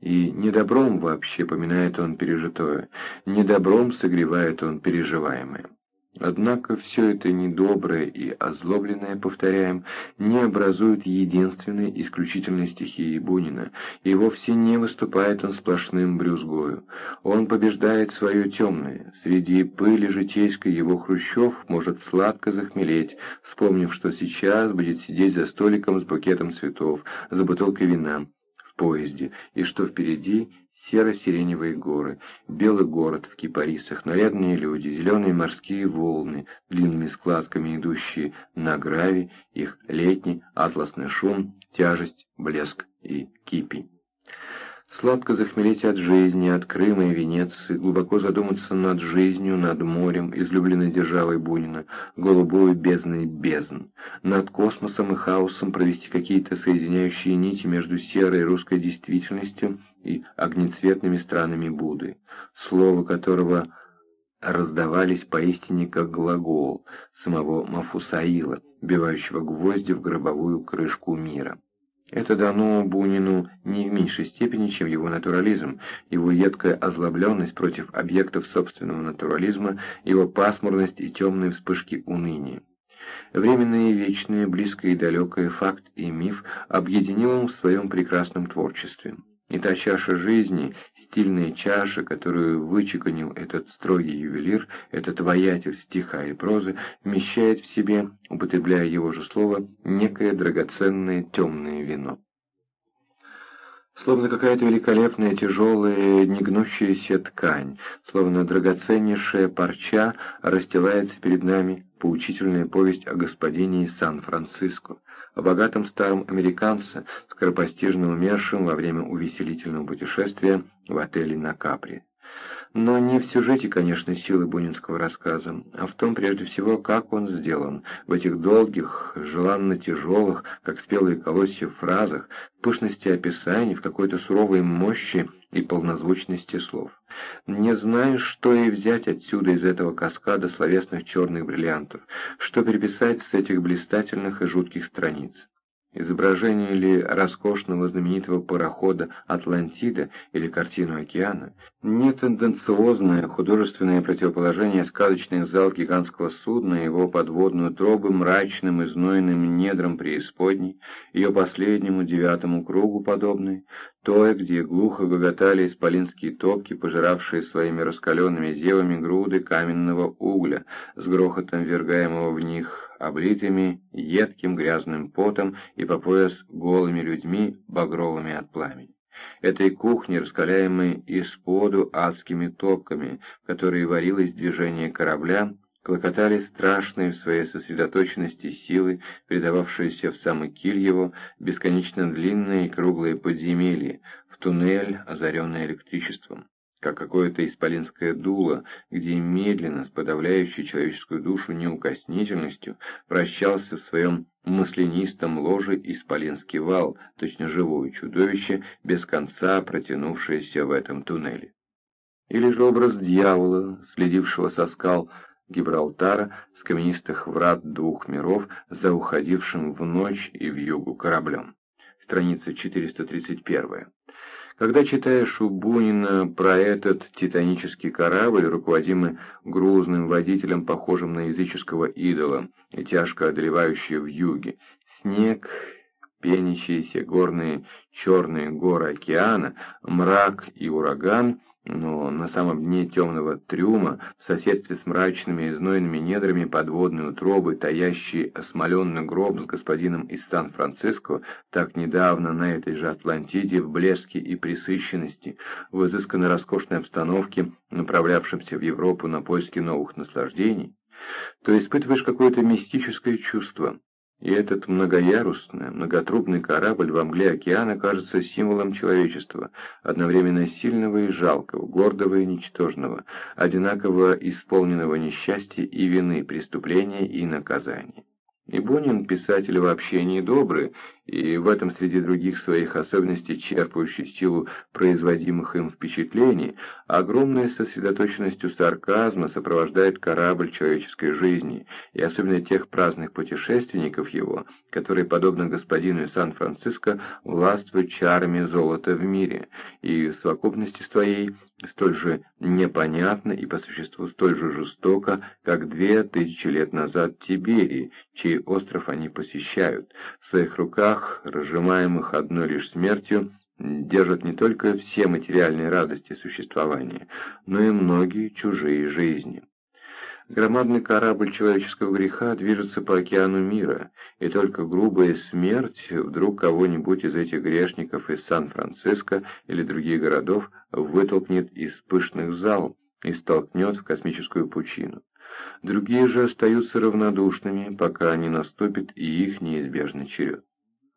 И недобром вообще поминает он пережитое, недобром согревает он переживаемое. Однако все это недоброе и озлобленное, повторяем, не образует единственной исключительной стихии Бунина, и вовсе не выступает он сплошным брюзгою. Он побеждает свое темное. Среди пыли житейской его Хрущев может сладко захмелеть, вспомнив, что сейчас будет сидеть за столиком с букетом цветов, за бутылкой вина поезде, и что впереди серо-сиреневые горы, белый город в кипарисах, нарядные люди, зеленые морские волны, длинными складками идущие на граве, их летний атласный шум, тяжесть, блеск и кипи. Сладко захмелеть от жизни, от Крыма и Венеции, глубоко задуматься над жизнью, над морем, излюбленной державой Бунина, голубой бездной бездн, над космосом и хаосом провести какие-то соединяющие нити между серой русской действительностью и огнецветными странами Будды, слово которого раздавались поистине как глагол самого Мафусаила, бивающего гвозди в гробовую крышку мира. Это дано Бунину не в меньшей степени, чем его натурализм, его едкая озлобленность против объектов собственного натурализма, его пасмурность и темные вспышки уныния. Временное и вечное, близкое и далекое, факт и миф объединил он в своем прекрасном творчестве. И та чаша жизни, стильная чаша, которую вычеканил этот строгий ювелир, этот воятель стиха и прозы, вмещает в себе, употребляя его же слово, некое драгоценное темное вино. Словно какая-то великолепная, тяжелая, негнущаяся ткань, словно драгоценнейшая парча расстилается перед нами поучительная повесть о господине из Сан-Франциско, о богатом старом американце, скоропостижно умершем во время увеселительного путешествия в отеле на Капри. Но не в сюжете, конечно, силы бунинского рассказа, а в том, прежде всего, как он сделан, в этих долгих, желанно тяжелых, как спелые колосья фразах, в пышности описаний, в какой-то суровой мощи и полнозвучности слов. Не знаю, что и взять отсюда из этого каскада словесных черных бриллиантов, что переписать с этих блистательных и жутких страниц. Изображение ли роскошного знаменитого парохода «Атлантида» или картину океана, не тенденциозное художественное противоположение сказочных зал гигантского судна, его подводную тробы мрачным и знойным недрам преисподней, ее последнему девятому кругу подобной, той, где глухо гоготали исполинские топки, пожиравшие своими раскаленными зевами груды каменного угля, с грохотом вергаемого в них облитыми едким грязным потом и по пояс голыми людьми, багровыми от пламени. Этой кухни, раскаляемой из-поду адскими топками, в которой варилось движение корабля, клокотали страшные в своей сосредоточенности силы, передававшиеся в самый киль его, бесконечно длинные круглые подземелья, в туннель, озаренный электричеством как какое-то исполинское дуло, где медленно, с подавляющей человеческую душу неукоснительностью, прощался в своем маслянистом ложе исполинский вал, точно живое чудовище, без конца протянувшееся в этом туннеле. Или же образ дьявола, следившего со скал Гибралтара с каменистых врат двух миров за уходившим в ночь и в югу кораблем. Страница 431. Когда читаешь у Бунина про этот титанический корабль, руководимый грузным водителем, похожим на языческого идола, и тяжко одолевающий в юге, снег, пенящиеся горные черные горы океана, мрак и ураган, но на самом дне темного трюма, в соседстве с мрачными и знойными недрами подводной утробы, таящий осмоленный гроб с господином из Сан-Франциско, так недавно на этой же Атлантиде в блеске и присыщенности, в изысканной роскошной обстановке, направлявшемся в Европу на поиски новых наслаждений, то испытываешь какое-то мистическое чувство, и этот многоярусный, многотрубный корабль во мгле океана кажется символом человечества, одновременно сильного и жалкого, гордого и ничтожного, одинаково исполненного несчастья и вины, преступления и наказания. И Бунин, писатель вообще не добрый, и в этом среди других своих особенностей, черпающий силу производимых им впечатлений, огромной сосредоточенностью сарказма сопровождает корабль человеческой жизни, и особенно тех праздных путешественников его, которые, подобно господину из Сан-Франциско, властвуют чарами золота в мире, и в совокупности своей столь же непонятно и по существу столь же жестоко, как две тысячи лет назад Тиберии, чей остров они посещают. В своих руках, разжимаемых одной лишь смертью, держат не только все материальные радости существования, но и многие чужие жизни. Громадный корабль человеческого греха движется по океану мира, и только грубая смерть вдруг кого-нибудь из этих грешников из Сан-Франциско или других городов вытолкнет из пышных зал и столкнет в космическую пучину. Другие же остаются равнодушными, пока не наступит и их неизбежный черед.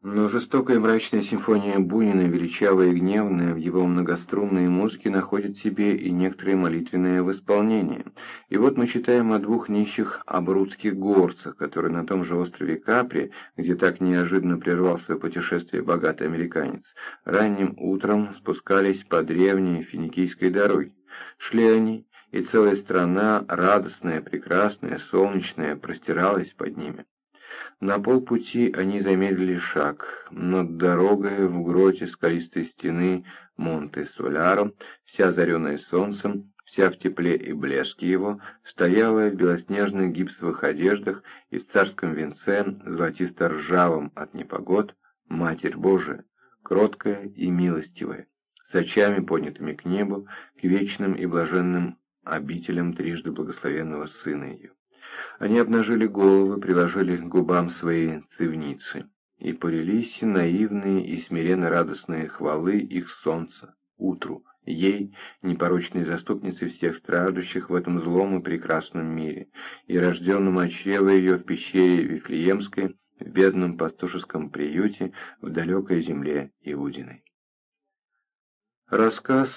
Но жестокая и мрачная симфония Бунина, величавая и гневная в его многострунной музыке, находит себе и некоторые молитвенные восполнения. И вот мы читаем о двух нищих абрудских горцах, которые на том же острове Капри, где так неожиданно прервал свое путешествие богатый американец, ранним утром спускались по древней финикийской дороге. Шли они, и целая страна, радостная, прекрасная, солнечная, простиралась под ними. На полпути они замедлили шаг. Над дорогой в гроте скалистой стены Монте-Соляро, вся озаренная солнцем, вся в тепле и блеске его, стояла в белоснежных гипсовых одеждах и в царском венце, золотисто-ржавом от непогод, Матерь Божия, кроткая и милостивая, с очами поднятыми к небу, к вечным и блаженным обителям трижды благословенного Сына ее. Они обнажили головы, приложили к губам свои цивницы, и полились наивные и смиренно радостные хвалы их солнца, утру, ей, непорочной заступнице всех страждущих в этом злом и прекрасном мире, и рожденному от ее в пещере Вифлеемской, в бедном пастушеском приюте в далекой земле Иудиной. Рассказ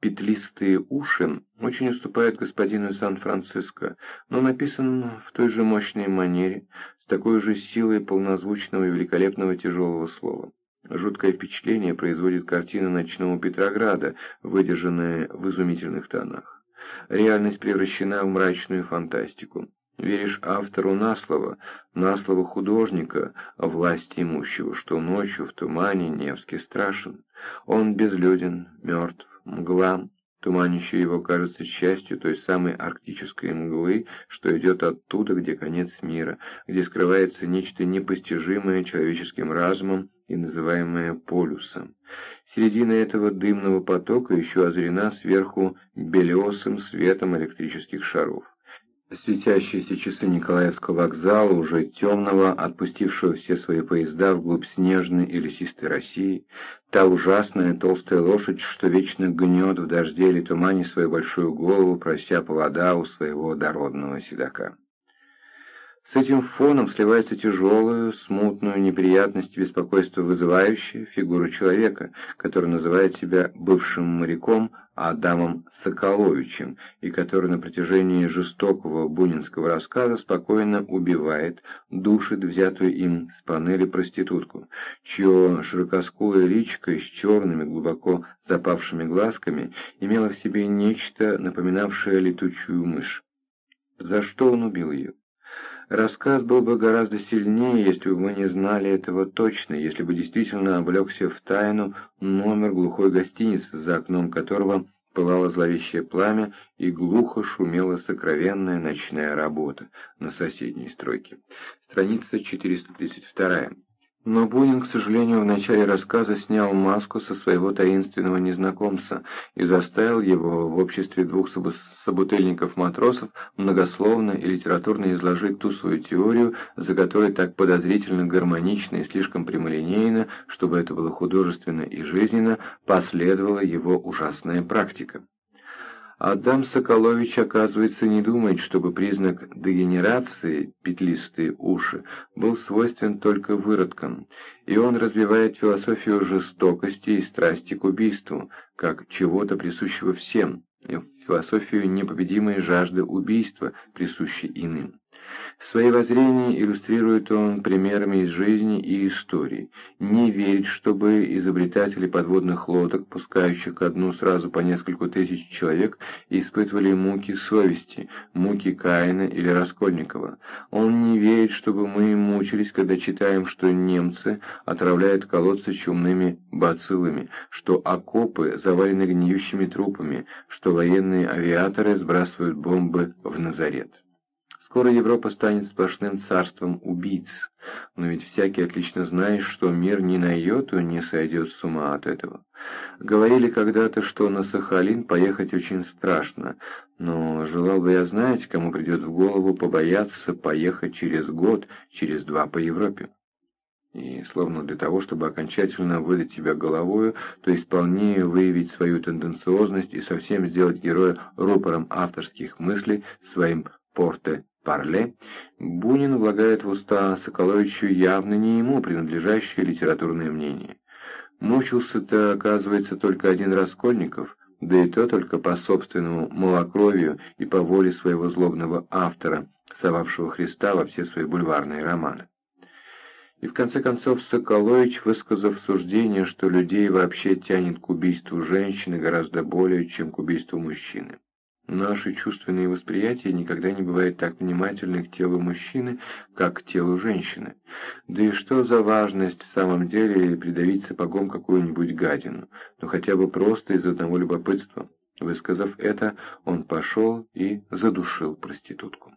«Петлистые уши» очень уступает господину Сан-Франциско, но написан в той же мощной манере, с такой же силой полнозвучного и великолепного тяжелого слова. Жуткое впечатление производит картина ночного Петрограда, выдержанная в изумительных тонах. Реальность превращена в мрачную фантастику. Веришь автору на слово, на слово художника, власти имущего, что ночью в тумане Невский страшен. Он безлюден, мертв, мгла, туманящая его кажется частью той самой арктической мглы, что идет оттуда, где конец мира, где скрывается нечто непостижимое человеческим разумом и называемое полюсом. Середина этого дымного потока еще озарена сверху белесым светом электрических шаров. Светящиеся часы Николаевского вокзала, уже темного, отпустившего все свои поезда вглубь снежной и лесистой России, та ужасная толстая лошадь, что вечно гнет в дожде или тумане свою большую голову, прося повода у своего дородного седока. С этим фоном сливается тяжелую, смутную, неприятность и беспокойство вызывающая фигура человека, который называет себя бывшим моряком Адамом Соколовичем, и который на протяжении жестокого бунинского рассказа спокойно убивает, душит взятую им с панели проститутку, чье широкоскулое личико с черными, глубоко запавшими глазками имело в себе нечто, напоминавшее летучую мышь. За что он убил ее? Рассказ был бы гораздо сильнее, если бы мы не знали этого точно, если бы действительно облегся в тайну номер глухой гостиницы, за окном которого пылало зловещее пламя и глухо шумела сокровенная ночная работа на соседней стройке. Страница 432. Но Бунин, к сожалению, в начале рассказа снял маску со своего таинственного незнакомца и заставил его в обществе двух собутыльников-матросов многословно и литературно изложить ту свою теорию, за которой так подозрительно гармонично и слишком прямолинейно, чтобы это было художественно и жизненно, последовала его ужасная практика. Адам Соколович, оказывается, не думает, чтобы признак дегенерации, петлистые уши, был свойствен только выродкам, и он развивает философию жестокости и страсти к убийству, как чего-то присущего всем, философию непобедимой жажды убийства, присущей иным. Свои воззрения иллюстрирует он примерами из жизни и истории. Не верить, чтобы изобретатели подводных лодок, пускающих ко дну сразу по нескольку тысяч человек, испытывали муки совести, муки Каина или Раскольникова. Он не верит, чтобы мы мучились, когда читаем, что немцы отравляют колодцы чумными бациллами, что окопы завалены гниющими трупами, что военные авиаторы сбрасывают бомбы в Назарет. Скоро Европа станет сплошным царством убийц, но ведь всякий отлично знает, что мир ни на йоту не сойдет с ума от этого. Говорили когда-то, что на Сахалин поехать очень страшно, но желал бы я знать, кому придет в голову побояться поехать через год, через два по Европе. И словно для того, чтобы окончательно выдать себя головою, то есть полнее выявить свою тенденциозность и совсем сделать героя рупором авторских мыслей своим порте Парле, Бунин влагает в уста Соколовичу явно не ему принадлежащее литературное мнение. Мучился-то, оказывается, только один Раскольников, да и то только по собственному малокровию и по воле своего злобного автора, совавшего Христа во все свои бульварные романы. И в конце концов Соколович, высказав суждение, что людей вообще тянет к убийству женщины гораздо более, чем к убийству мужчины. Наши чувственные восприятия никогда не бывают так внимательны к телу мужчины, как к телу женщины. Да и что за важность в самом деле придавить сапогом какую-нибудь гадину, ну хотя бы просто из одного любопытства. Высказав это, он пошел и задушил проститутку.